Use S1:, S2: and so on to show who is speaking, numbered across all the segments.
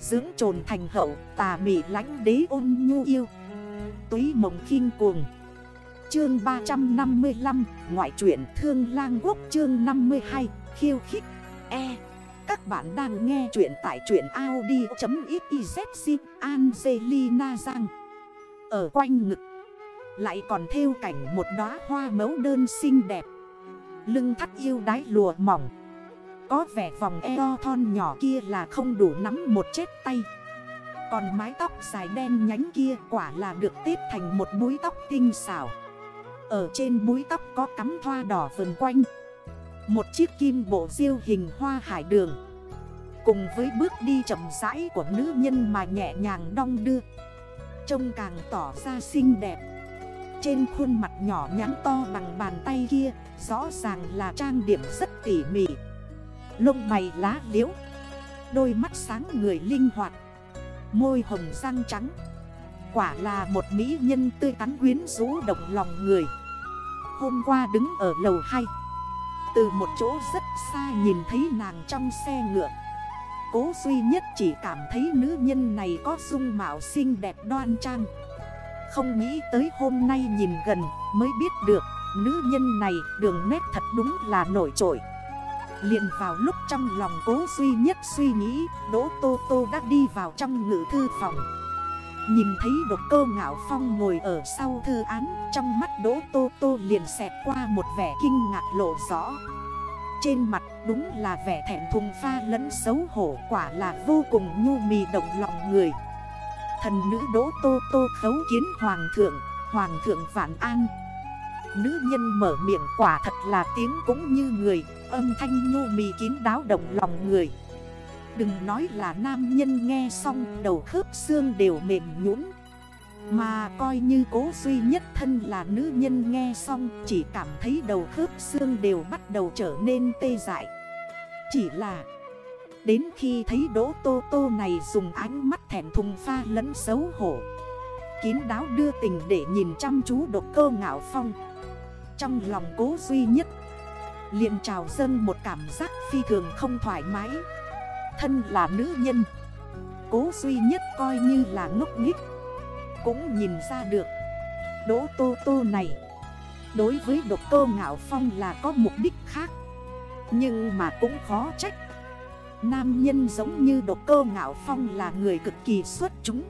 S1: Dưỡng trồn thành hậu, tà mị lánh đế ôn nhu yêu. Túy mộng khinh cuồng. Chương 355 Ngoại truyện Thương Lang Quốc chương 52 Khiêu khích. E. Các bạn đang nghe chuyện tại truyện Audi.xyz Angelina Giang Ở quanh ngực, Lại còn theo cảnh một đóa hoa mẫu đơn xinh đẹp. Lưng thắt yêu đái lùa mỏng có vẻ vòng eo thon nhỏ kia là không đủ nắm một chết tay. Còn mái tóc dài đen nhánh kia quả là được tết thành một búi tóc tinh xảo. Ở trên búi tóc có cắm thoa đỏ vần quanh. Một chiếc kim bộ diêu hình hoa hải đường. Cùng với bước đi chậm rãi của nữ nhân mà nhẹ nhàng đong đưa. Trông càng tỏ ra xinh đẹp. Trên khuôn mặt nhỏ nhắn to bằng bàn tay kia, Rõ ràng là trang điểm rất tỉ mỉ. Lông mày lá liễu. Đôi mắt sáng người linh hoạt. Môi hồng răng trắng. Quả là một mỹ nhân tươi tắn quyến rũ động lòng người. Hôm qua đứng ở lầu 2 Từ một chỗ rất xa nhìn thấy nàng trong xe ngựa. Cố duy nhất chỉ cảm thấy nữ nhân này có dung mạo xinh đẹp đoan trang. Không nghĩ tới hôm nay nhìn gần mới biết được, Nữ nhân này đường nét thật đúng là nổi trội liền vào lúc trong lòng cố duy nhất suy nghĩ, Đỗ Tô Tô đã đi vào trong ngữ thư phòng. Nhìn thấy độc cơ ngạo phong ngồi ở sau thư án, Trong mắt Đỗ Tô Tô liền xẹt qua một vẻ kinh ngạc lộ rõ. Trên mặt đúng là vẻ thẹn thùng pha lẫn xấu hổ, Quả là vô cùng nhu mì động lòng người. Thần nữ Đỗ Tô Tô khấu kiến Hoàng thượng Hoàng thượng vạn an. Nữ nhân mở miệng quả thật là tiếng cũng như người. Âm thanh nhu mì kín đáo động lòng người. Đừng nói là nam nhân nghe xong, đầu khớp xương đều mềm nhũn. Mà coi như cố duy nhất thân là nữ nhân nghe xong, Chỉ cảm thấy đầu khớp xương đều bắt đầu trở nên tê dại. Chỉ là, Đến khi thấy đỗ tô tô này dùng ánh mắt thẻn thùng pha lẫn xấu hổ. Kín đáo đưa tình để nhìn chăm chú độc cơ ngạo phong. Trong lòng cố duy nhất liền trào dâng một cảm giác phi thường không thoải mái. Thân là nữ nhân, Cố duy nhất coi như là ngốc nghích Cũng nhìn ra được. Đỗ Tô Tô này, Đối với độc Tô ngạo phong là có mục đích khác, Nhưng mà cũng khó trách. Nam nhân giống như độc cơ ngạo phong là người cực kỳ xuất chúng,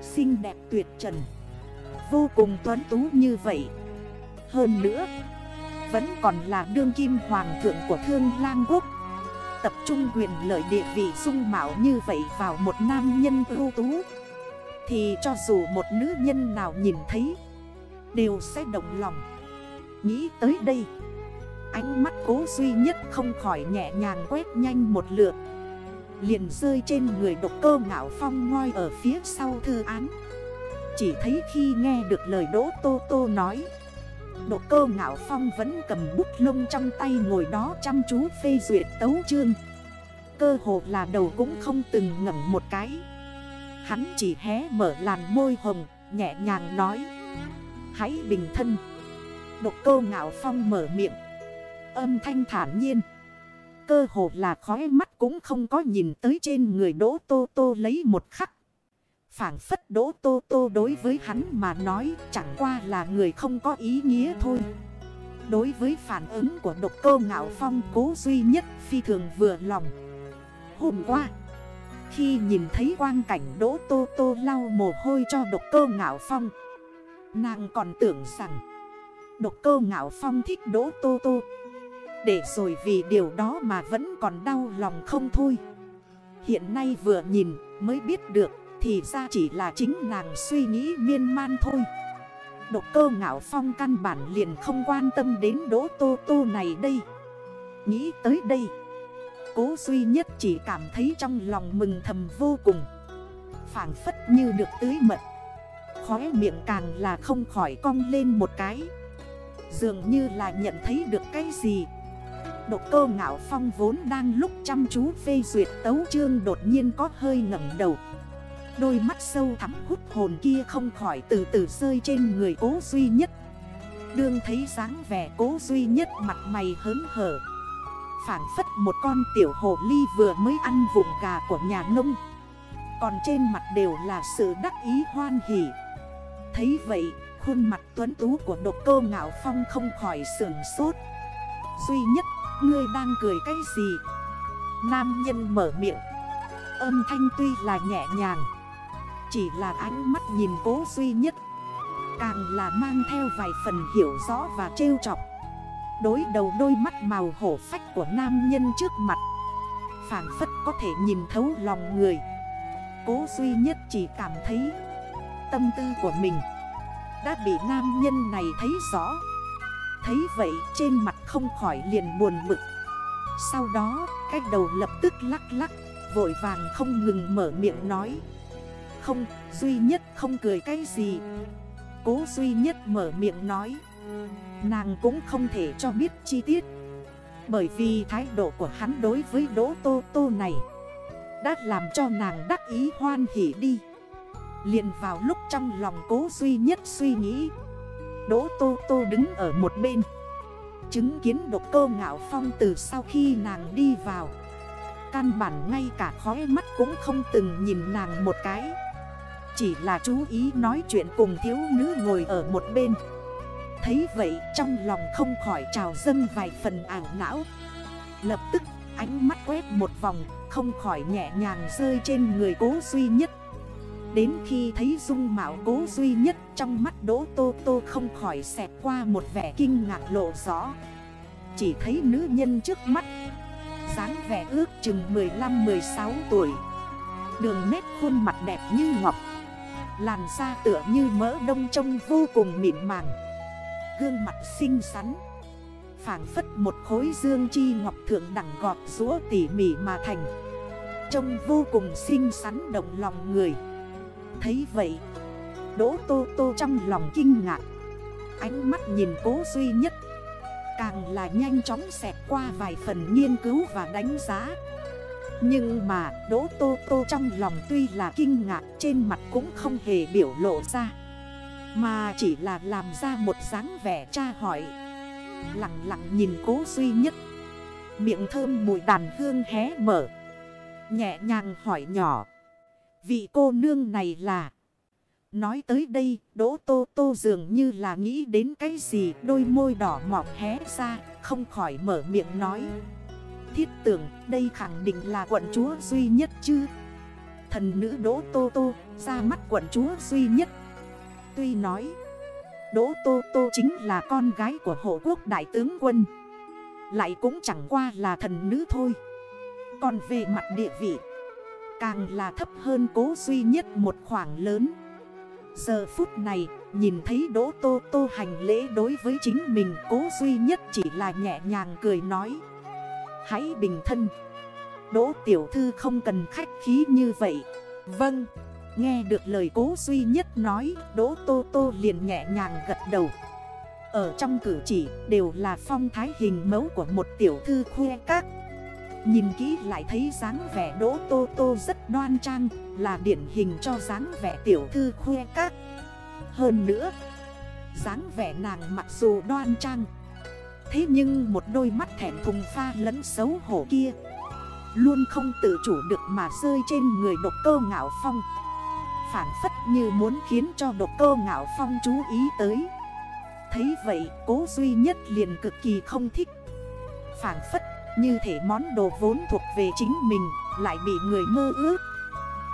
S1: Xinh đẹp tuyệt trần, Vô cùng tuấn tú như vậy. Hơn nữa vẫn còn là đương kim hoàng thượng của thương lang quốc. Tập trung quyền lợi địa vị dung mạo như vậy vào một nam nhân ưu tú, Thì cho dù một nữ nhân nào nhìn thấy, Đều sẽ động lòng. Nghĩ tới đây, Ánh mắt cố duy nhất không khỏi nhẹ nhàng quét nhanh một lượt, Liền rơi trên người độc cơ ngạo phong ngoi ở phía sau thư án. Chỉ thấy khi nghe được lời Đỗ Tô Tô nói Độ cơ ngạo phong vẫn cầm bút lông trong tay ngồi đó chăm chú phê duyệt tấu chương. Cơ hồ là đầu cũng không từng ngẩn một cái. Hắn chỉ hé mở làn môi hồng, nhẹ nhàng nói. Hãy bình thân. Độ cơ ngạo phong mở miệng. Âm thanh thản nhiên. Cơ hồ là khói mắt cũng không có nhìn tới trên người đỗ tô tô lấy một khắc. Phản phất đỗ tô tô đối với hắn mà nói chẳng qua là người không có ý nghĩa thôi. Đối với phản ứng của độc cơ ngạo phong cố duy nhất phi thường vừa lòng. Hôm qua, Khi nhìn thấy quang cảnh đỗ tô tô lau mồ hôi cho độc cơ ngạo phong, Nàng còn tưởng rằng Độc cơ ngạo phong thích đỗ tô tô. Để rồi vì điều đó mà vẫn còn đau lòng không thôi. Hiện nay vừa nhìn mới biết được thì ra chỉ là chính nàng suy nghĩ miên man thôi. Độc cơ ngạo phong căn bản liền không quan tâm đến đỗ tô tô này đây. Nghĩ tới đây, Cố duy nhất chỉ cảm thấy trong lòng mừng thầm vô cùng. Phản phất như được tưới mật. Khóe miệng càng là không khỏi cong lên một cái. Dường như là nhận thấy được cái gì. Độc cơ ngạo phong vốn đang lúc chăm chú phê duyệt tấu chương đột nhiên có hơi ngẩn đầu. Đôi mắt sâu thắm hút hồn kia không khỏi từ từ rơi trên người cố duy nhất. Đương thấy dáng vẻ cố duy nhất mặt mày hớn hở Phản phất một con tiểu hồ ly vừa mới ăn vụn gà của nhà nông. Còn trên mặt đều là sự đắc ý hoan hỉ. Thấy vậy, khuôn mặt tuấn tú của độc cơ ngạo phong không khỏi sườn sốt. Duy nhất, ngươi đang cười cái gì? Nam nhân mở miệng. Âm thanh tuy là nhẹ nhàng chỉ là ánh mắt nhìn cố duy nhất. Càng là mang theo vài phần hiểu rõ và trêu chọc. Đối đầu đôi mắt màu hổ phách của nam nhân trước mặt. Phản phất có thể nhìn thấu lòng người. Cố duy nhất chỉ cảm thấy Tâm tư của mình Đã bị nam nhân này thấy rõ. Thấy vậy trên mặt không khỏi liền buồn bực. Sau đó, cái đầu lập tức lắc lắc, Vội vàng không ngừng mở miệng nói. Không, duy nhất không cười cái gì. Cố duy nhất mở miệng nói. Nàng cũng không thể cho biết chi tiết. Bởi vì thái độ của hắn đối với Đỗ Tô Tô này Đã làm cho nàng đắc ý hoan hỉ đi. Liền vào lúc trong lòng cố duy nhất suy nghĩ Đỗ Tô Tô đứng ở một bên Chứng kiến độc cơ ngạo phong từ sau khi nàng đi vào. Căn bản ngay cả khói mắt cũng không từng nhìn nàng một cái. Chỉ là chú ý nói chuyện cùng thiếu nữ ngồi ở một bên. Thấy vậy, trong lòng không khỏi trào dâng vài phần ảo não. Lập tức, ánh mắt quét một vòng, Không khỏi nhẹ nhàng rơi trên người cố duy nhất. Đến khi thấy dung mạo cố duy nhất trong mắt đỗ tô tô không khỏi xẹt qua một vẻ kinh ngạc lộ rõ. Chỉ thấy nữ nhân trước mắt, dáng vẻ ước chừng 15-16 tuổi. Đường nét khuôn mặt đẹp như ngọc. Làn da tựa như mỡ đông trông vô cùng mịn màng. Gương mặt xinh xắn. Phản phất một khối dương chi ngọc thượng đẳng gọt rũa tỉ mỉ mà thành. Trông vô cùng xinh xắn động lòng người. Thấy vậy, Đỗ Tô Tô trong lòng kinh ngạc. Ánh mắt nhìn cố duy nhất. Càng là nhanh chóng xẹt qua vài phần nghiên cứu và đánh giá. Nhưng mà, Đỗ Tô Tô trong lòng tuy là kinh ngạc, Trên mặt cũng không hề biểu lộ ra. Mà chỉ là làm ra một dáng vẻ tra hỏi. Lặng lặng nhìn cố duy nhất. Miệng thơm mùi đàn hương hé mở. Nhẹ nhàng hỏi nhỏ. Vị cô nương này là? Nói tới đây, Đỗ Tô Tô dường như là nghĩ đến cái gì, Đôi môi đỏ mọng hé ra, Không khỏi mở miệng nói. Thiết tưởng, đây khẳng định là quận chúa duy nhất chứ? Thần nữ Đỗ Tô Tô, ra mắt quận chúa duy nhất. Tuy nói, Đỗ Tô Tô chính là con gái của hộ quốc đại tướng quân, Lại cũng chẳng qua là thần nữ thôi. Còn về mặt địa vị, Càng là thấp hơn cố duy nhất một khoảng lớn. Giờ phút này, nhìn thấy Đỗ Tô Tô hành lễ đối với chính mình, Cố duy nhất chỉ là nhẹ nhàng cười nói Hãy bình thân. Đỗ Tiểu Thư không cần khách khí như vậy. Vâng. Nghe được lời cố duy nhất nói Đỗ Tô Tô liền nhẹ nhàng gật đầu. Ở trong cử chỉ đều là phong thái hình mẫu của một tiểu thư khoe các. Nhìn kỹ lại thấy dáng vẻ đỗ tô tô rất đoan trang Là điển hình cho dáng vẻ tiểu thư khoe các. Hơn nữa dáng vẻ nàng mặc dù đoan trang Thế nhưng một đôi mắt thẻn thùng pha lẫn xấu hổ kia Luôn không tự chủ được mà rơi trên người độc cơ ngạo phong. Phản phất như muốn khiến cho độc cơ ngạo phong chú ý tới. Thấy vậy, cố duy nhất liền cực kỳ không thích. Phản phất như thể món đồ vốn thuộc về chính mình, Lại bị người mơ ước.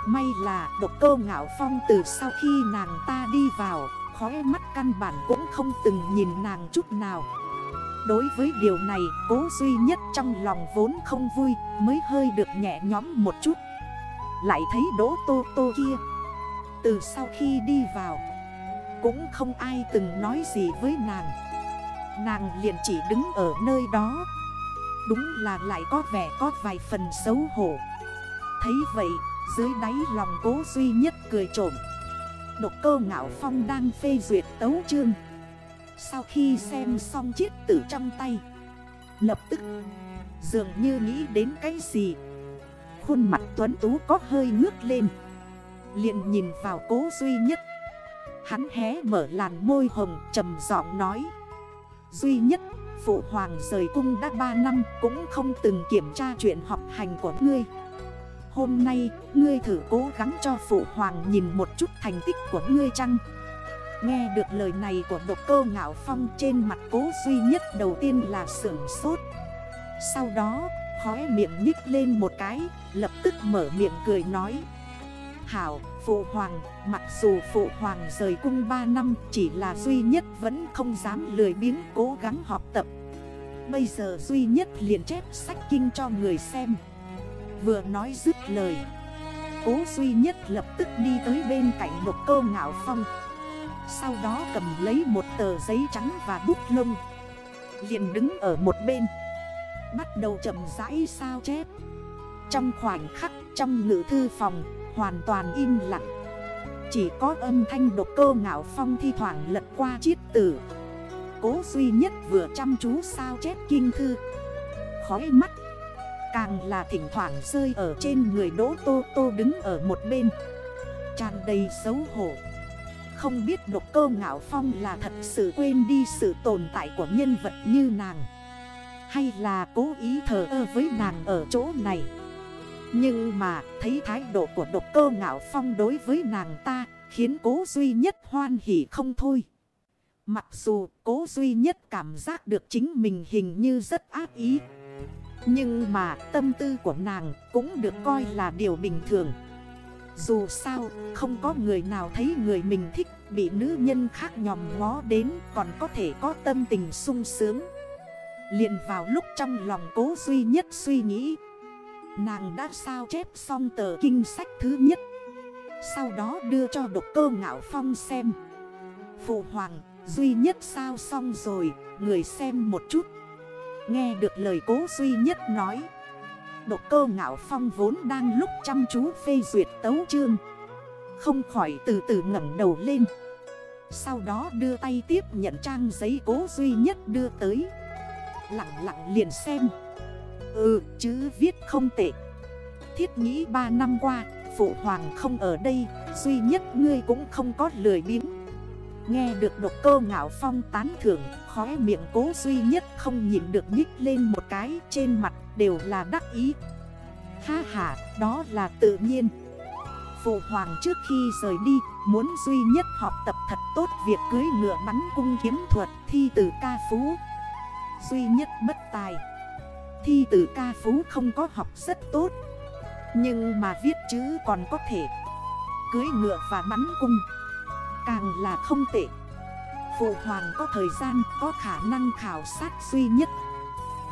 S1: May là độc cơ ngạo phong từ sau khi nàng ta đi vào Khói mắt căn bản cũng không từng nhìn nàng chút nào. Đối với điều này, cố duy nhất trong lòng vốn không vui, Mới hơi được nhẹ nhóm một chút. Lại thấy đỗ tô tô kia. Từ sau khi đi vào, Cũng không ai từng nói gì với nàng. Nàng liền chỉ đứng ở nơi đó. Đúng là lại có vẻ có vài phần xấu hổ. Thấy vậy, dưới đáy lòng cố duy nhất cười trộm. Độc cơ ngạo phong đang phê duyệt tấu chương. Sau khi xem xong chiếc tử trong tay, Lập tức dường như nghĩ đến cái gì. Khuôn mặt tuấn tú có hơi ngước lên, liền nhìn vào cố duy nhất. Hắn hé mở làn môi hồng trầm giọng nói, Duy nhất, Phụ hoàng rời cung đã 3 năm cũng không từng kiểm tra chuyện học hành của ngươi. Hôm nay, Ngươi thử cố gắng cho phụ hoàng nhìn một chút thành tích của ngươi chăng? Nghe được lời này của độc cơ ngạo phong trên mặt cố duy nhất đầu tiên là sưởng sốt. Sau đó khóe miệng nhích lên một cái Lập tức mở miệng cười nói. Hảo, phụ hoàng, mặc dù phụ hoàng rời cung 3 năm Chỉ là duy nhất vẫn không dám lười biếng cố gắng học tập. Bây giờ duy nhất liền chép sách kinh cho người xem. Vừa nói dứt lời Cố duy nhất lập tức đi tới bên cạnh độc cơ ngạo phong. Sau đó cầm lấy một tờ giấy trắng và bút lông. Liền đứng ở một bên. Bắt đầu chậm rãi sao chép. Trong khoảnh khắc, trong ngữ thư phòng, Hoàn toàn im lặng. Chỉ có âm thanh độc cơ ngạo phong thi thoảng lật qua chiết tử Cố duy nhất vừa chăm chú sao chép kinh thư. Khói mắt, Càng là thỉnh thoảng rơi ở trên người đỗ tô tô đứng ở một bên. Tràn đầy xấu hổ. Không biết độc cơ ngạo phong là thật sự quên đi sự tồn tại của nhân vật như nàng, Hay là cố ý thờ ơ với nàng ở chỗ này. Nhưng mà, thấy thái độ của độc cơ ngạo phong đối với nàng ta Khiến cố duy nhất hoan hỉ không thôi. Mặc dù cố duy nhất cảm giác được chính mình hình như rất ác ý, Nhưng mà tâm tư của nàng cũng được coi là điều bình thường. Dù sao, không có người nào thấy người mình thích, bị nữ nhân khác nhòm ngó đến còn có thể có tâm tình sung sướng. Liền vào lúc trong lòng cố duy nhất suy nghĩ, Nàng đã sao chép xong tờ kinh sách thứ nhất, Sau đó đưa cho độc cơ ngạo phong xem. Phụ hoàng, duy nhất sao xong rồi, Người xem một chút. Nghe được lời cố duy nhất nói Độc cơ ngạo phong vốn đang lúc chăm chú phê duyệt tấu chương. Không khỏi từ từ ngẩng đầu lên. Sau đó đưa tay tiếp nhận trang giấy cố duy nhất đưa tới. Lặng lặng liền xem. Ừ chữ viết không tệ. Thiết nghĩ 3 năm qua, Phụ hoàng không ở đây, Duy nhất ngươi cũng không có lười biếng. Nghe được độc cơ ngạo phong tán thưởng, Khóe miệng cố duy nhất không nhìn được nhích lên một cái Trên mặt đều là đắc ý. Ha ha, đó là tự nhiên. Phụ hoàng trước khi rời đi, Muốn duy nhất học tập thật tốt Việc cưới ngựa bắn cung kiếm thuật, Thi tử ca phú. Duy nhất bất tài. Thi tử ca phú không có học rất tốt. Nhưng mà viết chữ còn có thể. Cưới ngựa và bắn cung, Càng là không tệ. Phụ hoàng có thời gian, có khả năng khảo sát duy nhất.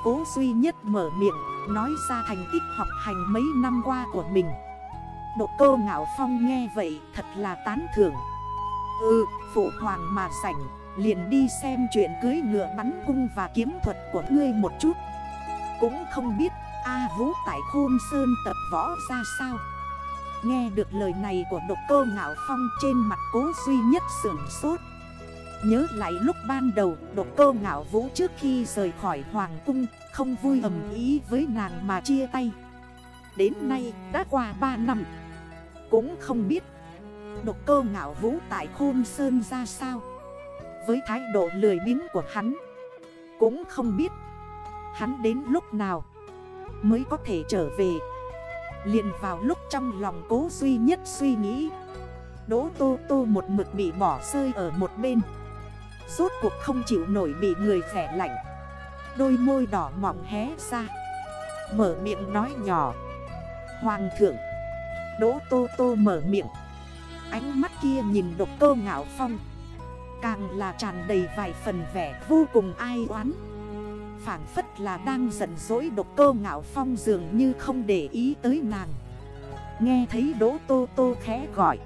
S1: Cố duy nhất mở miệng, Nói ra thành tích học hành mấy năm qua của mình. Độ cô ngạo phong nghe vậy thật là tán thưởng. Ừ phụ hoàng mà sảnh Liền đi xem chuyện cưới ngựa bắn cung và kiếm thuật của ngươi một chút. Cũng không biết A Vũ tại Khôn Sơn tập võ ra sao. Nghe được lời này của độc cơ ngạo phong trên mặt cố duy nhất sưởng sốt. Nhớ lại lúc ban đầu, độc cơ ngạo vũ trước khi rời khỏi hoàng cung, Không vui ầm ý với nàng mà chia tay. Đến nay, đã qua 3 năm. Cũng không biết, độc cơ ngạo vũ tại khôn sơn ra sao. Với thái độ lười biếng của hắn, Cũng không biết Hắn đến lúc nào Mới có thể trở về. Liền vào lúc trong lòng cố duy nhất suy nghĩ, Đỗ tô tô một mực bị bỏ rơi ở một bên. Rốt cuộc không chịu nổi bị người rẻ lạnh. Đôi môi đỏ mỏng hé ra. Mở miệng nói nhỏ. Hoàng thượng. Đỗ tô tô mở miệng. Ánh mắt kia nhìn độc cơ ngạo phong. Càng là tràn đầy vài phần vẻ vô cùng ai oán. Phản phất là đang giận dỗi độc cơ ngạo phong dường như không để ý tới nàng. Nghe thấy đỗ tô tô khẽ gọi.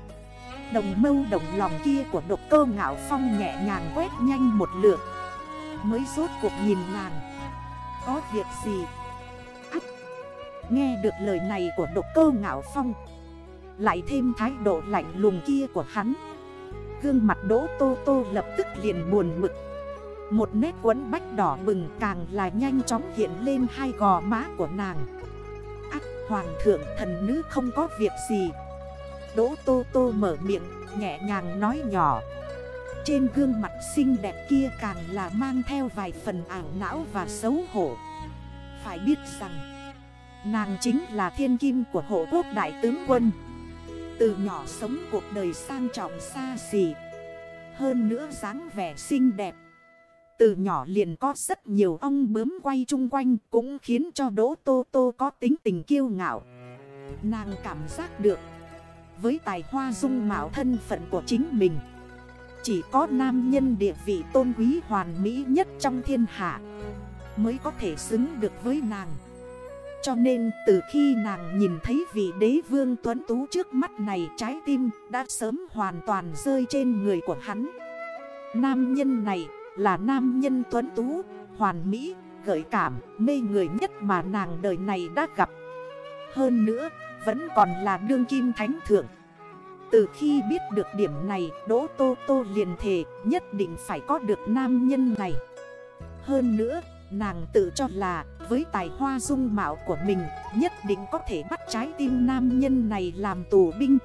S1: Đồng mâu đồng lòng kia của độc cơ ngạo phong nhẹ nhàng quét nhanh một lượt. Mới rốt cuộc nhìn nàng Có việc gì? Ách! Nghe được lời này của độc cơ ngạo phong. Lại thêm thái độ lạnh lùng kia của hắn. Gương mặt đỗ tô tô lập tức liền buồn mực. Một nét quấn bách đỏ bừng càng là nhanh chóng hiện lên hai gò má của nàng. Ách! Hoàng thượng, thần nữ không có việc gì. Đỗ tô tô mở miệng, nhẹ nhàng nói nhỏ. Trên gương mặt xinh đẹp kia càng là mang theo vài phần ảo não và xấu hổ. Phải biết rằng, Nàng chính là thiên kim của hộ quốc đại tướng quân. Từ nhỏ sống cuộc đời sang trọng xa xỉ, Hơn nữa dáng vẻ xinh đẹp. Từ nhỏ liền có rất nhiều ong bướm quay chung quanh Cũng khiến cho Đỗ Tô Tô có tính tình kiêu ngạo. Nàng cảm giác được với tài hoa dung mạo thân phận của chính mình Chỉ có nam nhân địa vị tôn quý hoàn mỹ nhất trong thiên hạ Mới có thể xứng được với nàng cho nên từ khi nàng nhìn thấy vị đế vương tuấn tú trước mắt này trái tim đã sớm hoàn toàn rơi trên người của hắn. Nam nhân này là nam nhân tuấn tú, hoàn mỹ, gợi cảm, mê người nhất mà nàng đời này đã gặp. Hơn nữa, vẫn còn là đương kim thánh thượng. Từ khi biết được điểm này, Đỗ Tô Tô liền thề nhất định phải có được nam nhân này. Hơn nữa, Nàng tự cho là với tài hoa dung mạo của mình Nhất định có thể bắt trái tim nam nhân này làm tù binh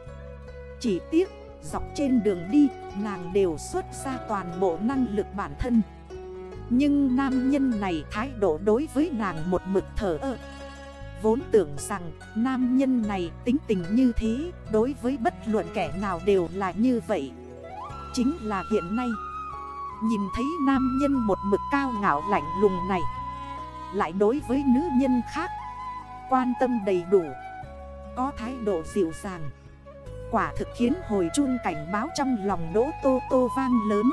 S1: Chỉ tiếc dọc trên đường đi nàng đều xuất ra toàn bộ năng lực bản thân Nhưng nam nhân này thái độ đối với nàng một mực thở ơ Vốn tưởng rằng nam nhân này tính tình như thế, Đối với bất luận kẻ nào đều là như vậy. Chính là hiện nay, Nhìn thấy nam nhân một mực cao ngạo lạnh lùng này, Lại đối với nữ nhân khác, Quan tâm đầy đủ, Có thái độ dịu dàng. Quả thực khiến hồi chuông cảnh báo trong lòng đỗ tô tô vang lớn.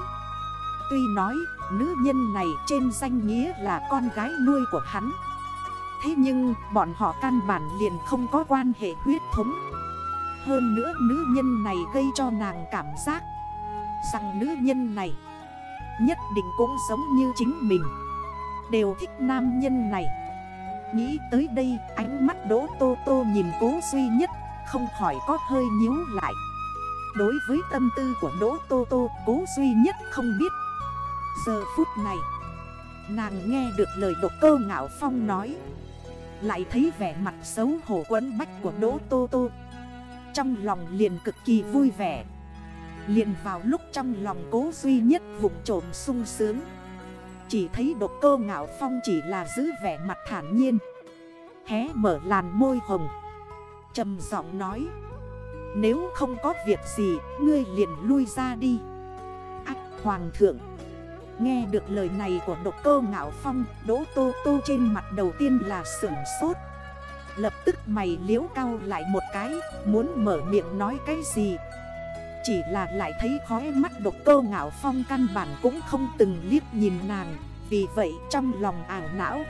S1: Tuy nói, nữ nhân này trên danh nghĩa là con gái nuôi của hắn Thế nhưng, bọn họ căn bản liền không có quan hệ huyết thống. Hơn nữa, nữ nhân này gây cho nàng cảm giác Rằng nữ nhân này Nhất định cũng giống như chính mình. Đều thích nam nhân này. Nghĩ tới đây, ánh mắt đỗ tô tô nhìn cố duy nhất, Không khỏi có hơi nhíu lại. Đối với tâm tư của đỗ tô tô, cố duy nhất không biết. Giờ phút này, Nàng nghe được lời độc cơ ngạo phong nói. Lại thấy vẻ mặt xấu hổ quấn bách của đỗ tô tô. Trong lòng liền cực kỳ vui vẻ. Liền vào lúc trong lòng cố duy nhất vùng trộm sung sướng. Chỉ thấy độc cơ ngạo phong chỉ là giữ vẻ mặt thản nhiên. Hé mở làn môi hồng. Trầm giọng nói, Nếu không có việc gì, Ngươi liền lui ra đi. Ách hoàng thượng Nghe được lời này của độc cơ ngạo phong, Đỗ tô tô trên mặt đầu tiên là sửng sốt. Lập tức mày liếu cao lại một cái, Muốn mở miệng nói cái gì? Chỉ là lại thấy khói mắt độc cơ ngạo phong căn bản cũng không từng liếc nhìn nàng, Vì vậy trong lòng ảo não,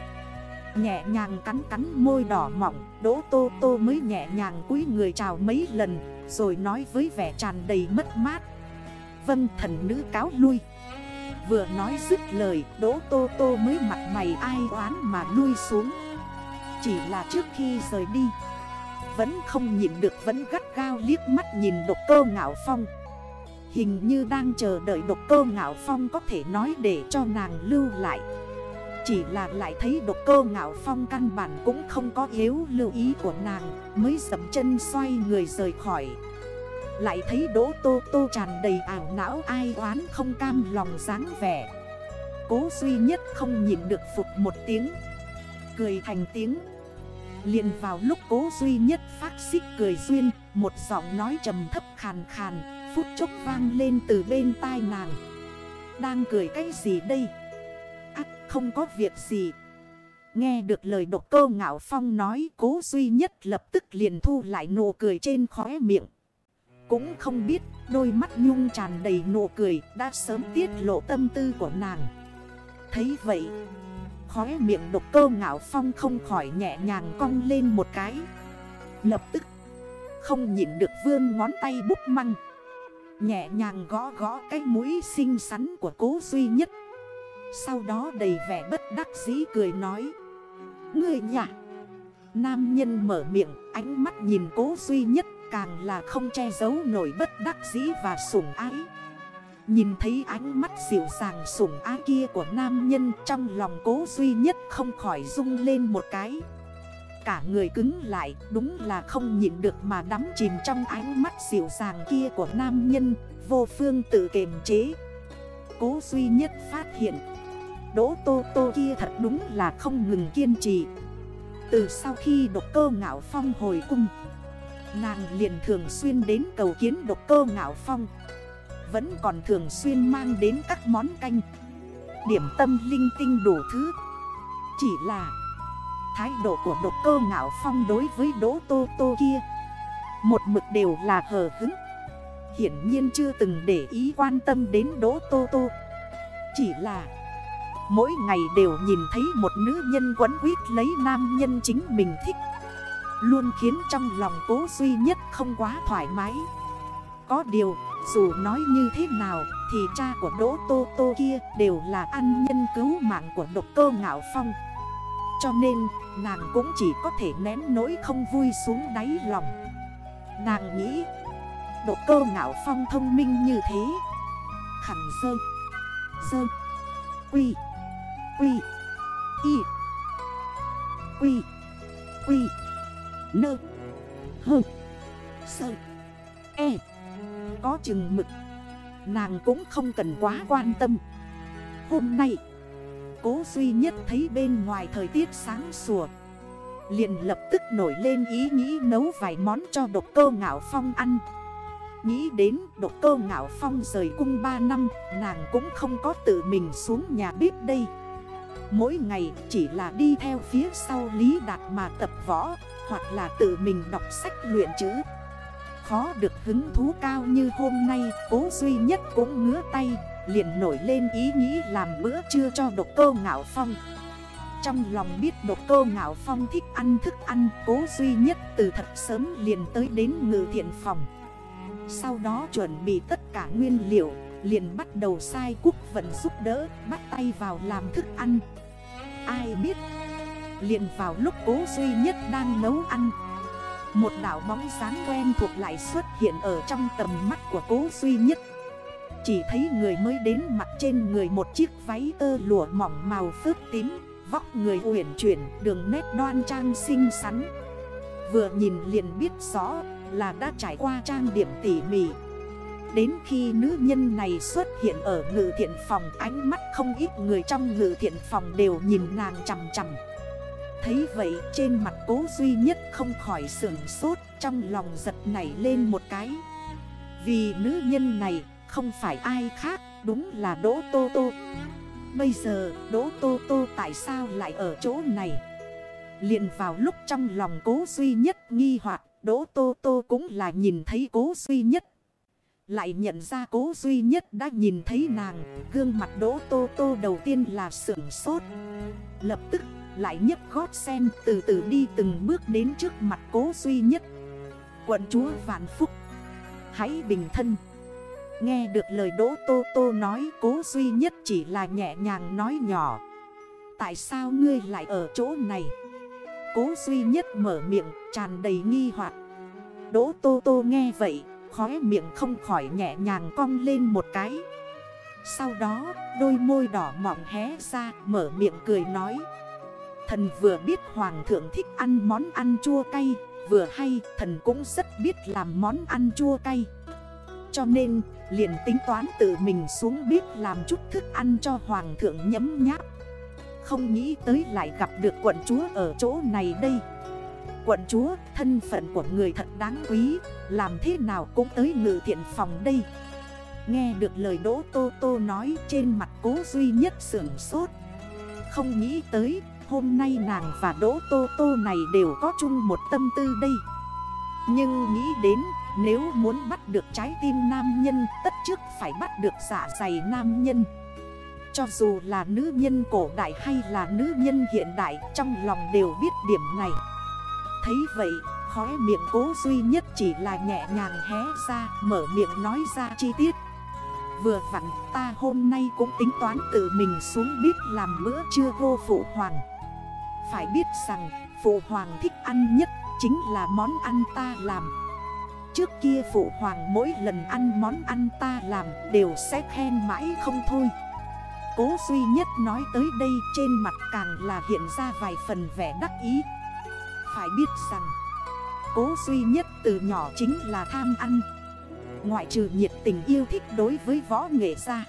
S1: Nhẹ nhàng cắn cắn môi đỏ mỏng Đỗ tô tô mới nhẹ nhàng cúi người chào mấy lần, Rồi nói với vẻ tràn đầy mất mát. Vâng thần nữ cáo lui. Vừa nói dứt lời, Đỗ tô tô mới mặt mày ai oán mà lui xuống. Chỉ là trước khi rời đi, vẫn không nhìn được vẫn gắt gao liếc mắt nhìn độc cơ ngạo phong. Hình như đang chờ đợi độc cơ ngạo phong có thể nói để cho nàng lưu lại. Chỉ là lại thấy độc cơ ngạo phong căn bản cũng không có yếu lưu ý của nàng, Mới dầm chân xoay người rời khỏi. Lại thấy đỗ tô tô tràn đầy ảo não ai oán không cam lòng dáng vẻ. Cố duy nhất không nhìn được phục một tiếng. Cười thành tiếng. Liền vào lúc cố duy nhất phát xích cười duyên, Một giọng nói trầm thấp khàn khàn, Phút chốc vang lên từ bên tai nàng. Đang cười cái gì đây? Ác, không có việc gì. Nghe được lời độc cơ ngạo phong nói, Cố duy nhất lập tức liền thu lại nụ cười trên khóe miệng. Cũng không biết, đôi mắt nhung tràn đầy nụ cười, Đã sớm tiết lộ tâm tư của nàng. Thấy vậy, Khóe miệng độc cơ ngạo phong không khỏi nhẹ nhàng cong lên một cái. Lập tức, Không nhìn được vươn ngón tay bút măng. Nhẹ nhàng gõ gõ cái mũi xinh xắn của cố duy nhất. Sau đó đầy vẻ bất đắc dĩ cười nói Người nhả. Nam nhân mở miệng, ánh mắt nhìn cố duy nhất. Càng là không che giấu nổi bất đắc dĩ và sủng ái. Nhìn thấy ánh mắt dịu dàng sủng ái kia của nam nhân trong lòng cố duy nhất không khỏi rung lên một cái. Cả người cứng lại, đúng là không nhịn được mà đắm chìm trong ánh mắt dịu dàng kia của nam nhân, Vô phương tự kiềm chế. Cố duy nhất phát hiện, Đỗ tô tô kia thật đúng là không ngừng kiên trì. Từ sau khi độc cơ ngạo phong hồi cung Nàng liền thường xuyên đến cầu kiến độc cơ ngạo phong. Vẫn còn thường xuyên mang đến các món canh. Điểm tâm linh tinh đủ thứ. Chỉ là, Thái độ của độc cơ ngạo phong đối với đỗ tô tô kia, Một mực đều là hờ hứng Hiển nhiên chưa từng để ý quan tâm đến đỗ tô tô. Chỉ là, Mỗi ngày đều nhìn thấy một nữ nhân quấn quýt lấy nam nhân chính mình thích. Luôn khiến trong lòng cố duy nhất không quá thoải mái. Có điều, dù nói như thế nào Thì cha của Đỗ Tô Tô kia đều là ăn nhân cứu mạng của độc cơ ngạo phong. Cho nên, nàng cũng chỉ có thể nén nỗi không vui xuống đáy lòng. Nàng nghĩ Độc cơ ngạo phong thông minh như thế. Khẳng sơ Sơ Quy Quy Y Quy Quy Nơ. Hơ. Sơ. E. Có chừng mực. Nàng cũng không cần quá quan tâm. Hôm nay, Cố duy nhất thấy bên ngoài thời tiết sáng sủa. Liền lập tức nổi lên ý nghĩ nấu vài món cho độc cơ ngạo phong ăn. Nghĩ đến độc cơ ngạo phong rời cung 3 năm, Nàng cũng không có tự mình xuống nhà bếp đây. Mỗi ngày chỉ là đi theo phía sau Lý Đạt mà tập võ. Hoặc là tự mình đọc sách luyện chữ. Khó được hứng thú cao như hôm nay, Cố duy nhất cũng ngứa tay, Liền nổi lên ý nghĩ làm bữa trưa cho độc cơ ngạo phong. Trong lòng biết độc cơ ngạo phong thích ăn thức ăn, Cố duy nhất từ thật sớm liền tới đến ngự thiện phòng. Sau đó chuẩn bị tất cả nguyên liệu, Liền bắt đầu sai quốc vận giúp đỡ, Bắt tay vào làm thức ăn. Ai biết liền vào lúc cố duy nhất đang nấu ăn. Một đảo bóng sáng quen thuộc lại xuất hiện ở trong tầm mắt của cố duy nhất. Chỉ thấy người mới đến mặt trên người một chiếc váy tơ lụa mỏng màu phớt tím, Vóc người uyển chuyển, đường nét đoan trang xinh xắn. Vừa nhìn liền biết rõ là đã trải qua trang điểm tỉ mỉ. Đến khi nữ nhân này xuất hiện ở ngự thiện phòng, Ánh mắt không ít người trong ngự thiện phòng đều nhìn nàng chầm chầm Thấy vậy trên mặt cố duy nhất không khỏi sưởng sốt, Trong lòng giật nảy lên một cái. Vì nữ nhân này không phải ai khác, Đúng là Đỗ Tô Tô. Bây giờ Đỗ Tô Tô tại sao lại ở chỗ này? Liền vào lúc trong lòng cố duy nhất nghi hoặc, Đỗ Tô Tô cũng là nhìn thấy cố duy nhất. Lại nhận ra cố duy nhất đã nhìn thấy nàng, Gương mặt đỗ tô tô đầu tiên là sưởng sốt. Lập tức lại nhấc gót sen từ từ đi từng bước đến trước mặt cố duy nhất. Quận chúa Vạn Phúc, Hãy bình thân. Nghe được lời đỗ tô tô nói, cố duy nhất chỉ là nhẹ nhàng nói nhỏ. Tại sao ngươi lại ở chỗ này? Cố duy nhất mở miệng, tràn đầy nghi hoặc. Đỗ tô tô nghe vậy, khóe miệng không khỏi nhẹ nhàng cong lên một cái. Sau đó, đôi môi đỏ mỏng hé ra, mở miệng cười nói Thần vừa biết hoàng thượng thích ăn món ăn chua cay Vừa hay thần cũng rất biết làm món ăn chua cay. Cho nên liền tính toán tự mình xuống bếp làm chút thức ăn cho hoàng thượng nhấm nháp. Không nghĩ tới lại gặp được quận chúa ở chỗ này đây. Quận chúa, thân phận của người thật đáng quý Làm thế nào cũng tới ngự thiện phòng đây. Nghe được lời Đỗ Tô Tô nói trên mặt cố duy nhất sưởng sốt. Không nghĩ tới hôm nay nàng và Đỗ Tô Tô này đều có chung một tâm tư đây Nhưng nghĩ đến nếu muốn bắt được trái tim nam nhân Tất trước phải bắt được dạ dày nam nhân Cho dù là nữ nhân cổ đại hay là nữ nhân hiện đại Trong lòng đều biết điểm này Thấy vậy, khóe miệng cố duy nhất chỉ là nhẹ nhàng hé ra, mở miệng nói ra chi tiết. Vừa vặn ta hôm nay cũng tính toán tự mình xuống bếp làm bữa trưa vô phụ hoàng. Phải biết rằng, phụ hoàng thích ăn nhất chính là món ăn ta làm. Trước kia phụ hoàng mỗi lần ăn món ăn ta làm đều sẽ khen mãi không thôi. Cố duy nhất nói tới đây trên mặt càng là hiện ra vài phần vẻ đắc ý phải biết rằng, Cố duy nhất từ nhỏ chính là tham ăn Ngoại trừ nhiệt tình yêu thích đối với võ nghệ ra,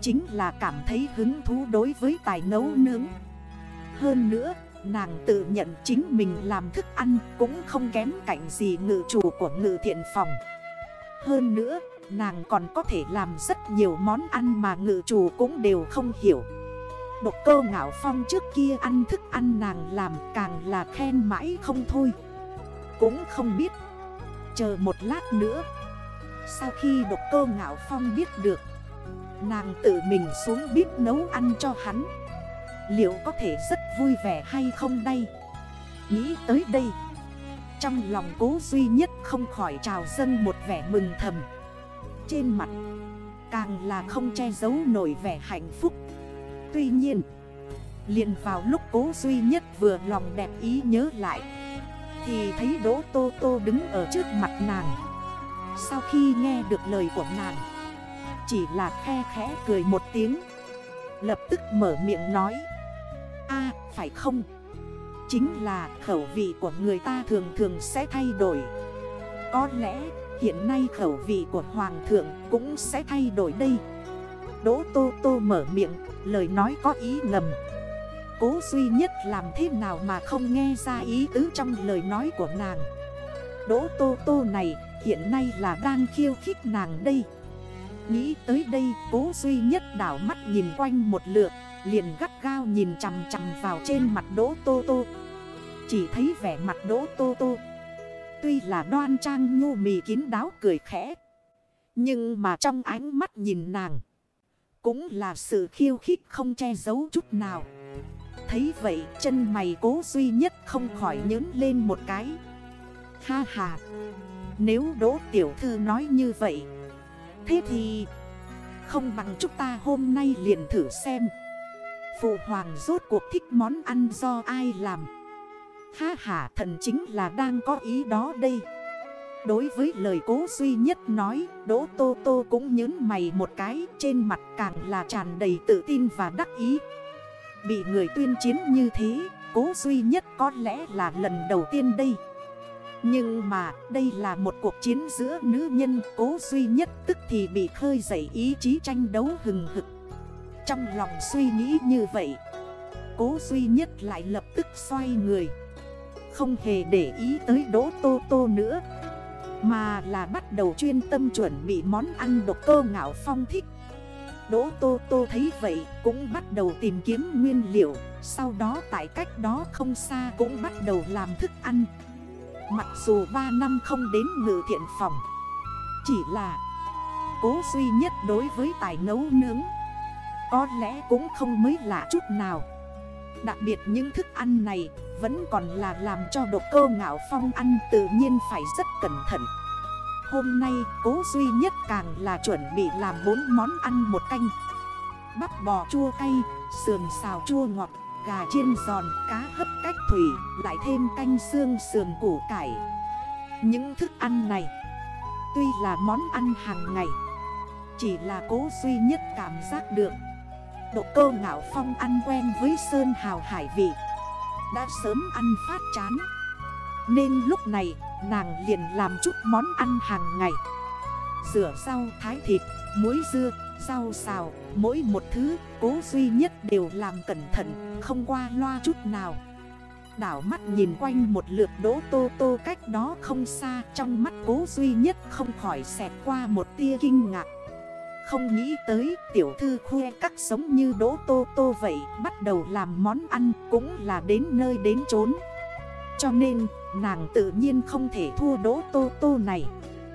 S1: Chính là cảm thấy hứng thú đối với tài nấu nướng hơn nữa, Nàng tự nhận chính mình làm thức ăn cũng không kém cạnh gì ngự chủ của ngự thiện phòng. Hơn nữa, nàng còn có thể làm rất nhiều món ăn mà ngự chủ cũng đều không hiểu. Độc cơ ngạo phong trước kia ăn thức ăn nàng làm càng là khen mãi không thôi. Cũng không biết. Chờ một lát nữa. Sau khi độc cơ ngạo phong biết được, Nàng tự mình xuống bếp nấu ăn cho hắn. Liệu có thể rất vui vẻ hay không đây? Nghĩ tới đây, Trong lòng cố duy nhất không khỏi trào dân một vẻ mừng thầm. Trên mặt, Càng là không che giấu nổi vẻ hạnh phúc. Tuy nhiên, liền vào lúc cố duy nhất vừa lòng đẹp ý nhớ lại, Thì thấy Đỗ Tô Tô đứng ở trước mặt nàng. Sau khi nghe được lời của nàng, Chỉ là khe khẽ cười một tiếng, Lập tức mở miệng nói a phải không? Chính là khẩu vị của người ta thường thường sẽ thay đổi. Có lẽ hiện nay khẩu vị của Hoàng thượng cũng sẽ thay đổi đây. Đỗ Tô Tô mở miệng, lời nói có ý ngầm. Cố duy nhất làm thế nào mà không nghe ra ý tứ trong lời nói của nàng? Đỗ Tô Tô này hiện nay là đang khiêu khích nàng đây. Nghĩ tới đây cố duy nhất đảo mắt nhìn quanh một lượt. Liền gắt gao nhìn chằm chằm vào trên mặt Đỗ Tô Tô. Chỉ thấy vẻ mặt Đỗ Tô Tô. Tuy là đoan trang nhu mì kín đáo cười khẽ. Nhưng mà trong ánh mắt nhìn nàng, Cũng là sự khiêu khích không che giấu chút nào. Thấy vậy, chân mày cố duy nhất không khỏi nhớn lên một cái. Ha ha! Nếu đỗ tiểu thư nói như vậy, Thế thì Không bằng chúng ta hôm nay liền thử xem. Phụ hoàng rốt cuộc thích món ăn do ai làm? Ha ha, thần chính là đang có ý đó đây. Đối với lời cố duy nhất nói, Đỗ Tô Tô cũng nhớn mày một cái, Trên mặt càng là tràn đầy tự tin và đắc ý. Bị người tuyên chiến như thế, Cố duy nhất có lẽ là lần đầu tiên đây. Nhưng mà, đây là một cuộc chiến giữa nữ nhân Cố duy nhất, tức thì bị khơi dậy ý chí tranh đấu hừng hực. Trong lòng suy nghĩ như vậy, Cố duy nhất lại lập tức xoay người. Không hề để ý tới đỗ tô tô nữa, Mà là bắt đầu chuyên tâm chuẩn bị món ăn độc cơ ngạo phong thích. Đỗ Tô Tô thấy vậy cũng bắt đầu tìm kiếm nguyên liệu, Sau đó tại cách đó không xa cũng bắt đầu làm thức ăn. Mặc dù 3 năm không đến ngự thiện phòng, Chỉ là cố duy nhất đối với tài nấu nướng. Có lẽ cũng không mới lạ chút nào. Đặc biệt những thức ăn này vẫn còn là làm cho độc cơ ngạo phong ăn tự nhiên phải rất cẩn thận. Hôm nay cố duy nhất càng là chuẩn bị làm bốn món ăn một canh. Bắp bò chua cay, sườn xào chua ngọt, gà chiên giòn, cá hấp cách thủy Lại thêm canh xương sườn củ cải. Những thức ăn này Tuy là món ăn hàng ngày Chỉ là cố duy nhất cảm giác được. Độ cơ ngạo phong ăn quen với sơn hào hải vị. Đã sớm ăn phát chán. Nên lúc này Nàng liền làm chút món ăn hàng ngày. Rửa rau thái thịt, muối dưa, rau xào Mỗi một thứ cố duy nhất đều làm cẩn thận Không qua loa chút nào. Đảo mắt nhìn quanh một lượt đỗ tô tô cách đó không xa Trong mắt cố duy nhất không khỏi xẹt qua một tia kinh ngạc. Không nghĩ tới tiểu thư khoe các sống như đỗ tô tô vậy Bắt đầu làm món ăn cũng là đến nơi đến chốn. Cho nên Nàng tự nhiên không thể thua đỗ tô tô này.